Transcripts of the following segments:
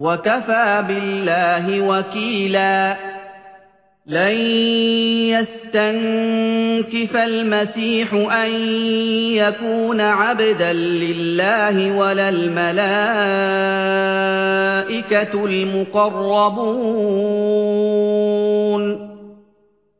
وكفى بالله وكيلا لن يستنكف المسيح أن يكون عبدا لله ولا الملائكة المقربون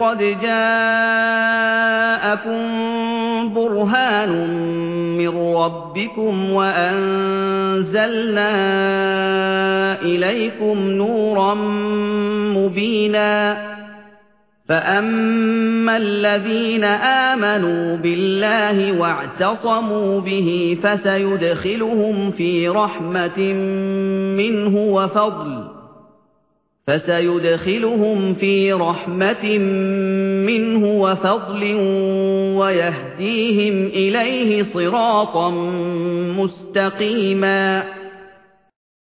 قد جاءكم برهان من ربكم وأنزلنا إليكم نورا مبينا فأما الذين آمنوا بالله واعتصموا به فسيدخلهم في رحمة منه وفضل فسيدخلهم في رحمة منه وفضل ويهديهم إليه صراطا مستقيما